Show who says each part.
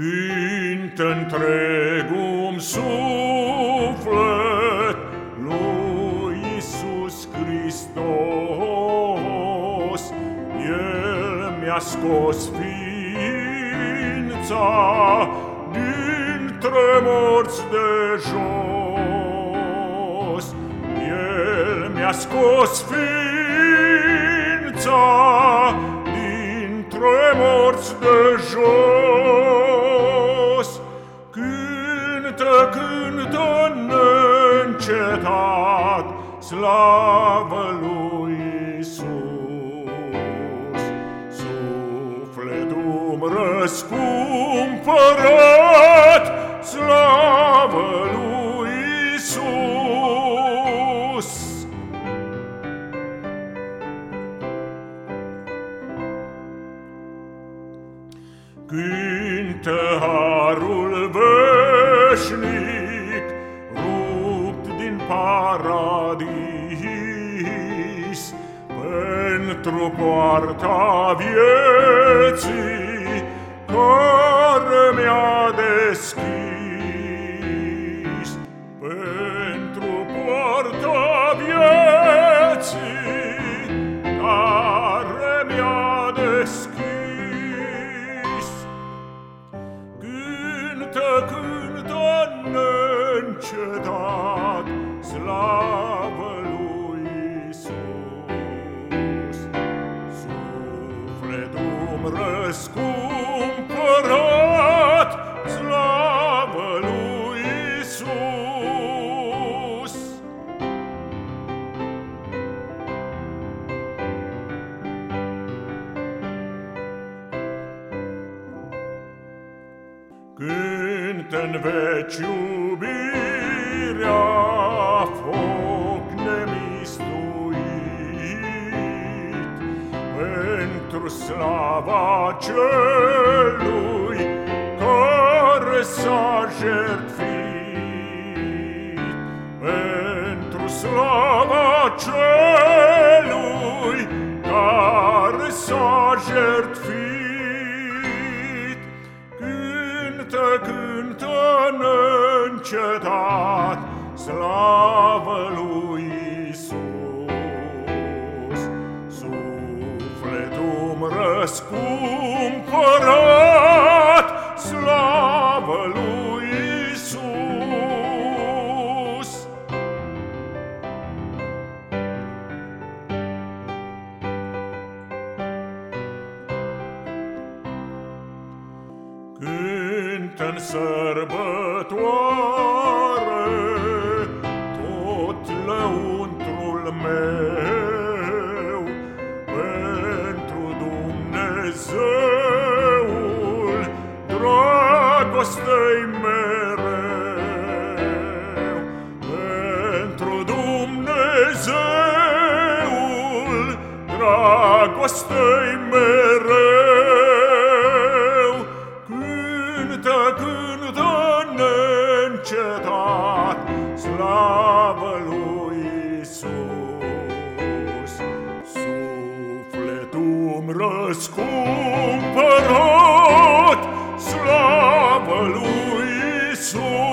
Speaker 1: Quint-întregum suflet lui Iisus Hristos, El mi-a scos ființa dintre morți de jos. El mi-a scos ființa dintre morți de jos. Neîncetat, slavă lui Isus. Sufletul răscumpărat, slavă lui Isus. Cântă harul veșnic, paradis, pentru poarta vieții care mi-a deschis. Pentru poarta vieții care mi-a deschis. Cântă, cântă neîncetat, slavă Inten veci iubirea foc nemistuit, Pentru slava celui care s-a jertfit, Pentru slava celui care s-a jertfit, neîncetat, slavă lui Isus. Sufletul răscumpărat, slavă lui Isus. Cântă-n sărbătoare tot lăuntrul meu pentru Dumnezeul dragostei mereu pentru Dumnezeul dragostei mereu. Cântă, cântă neîncetat, slavă răscumpărat, slavă lui Iisus!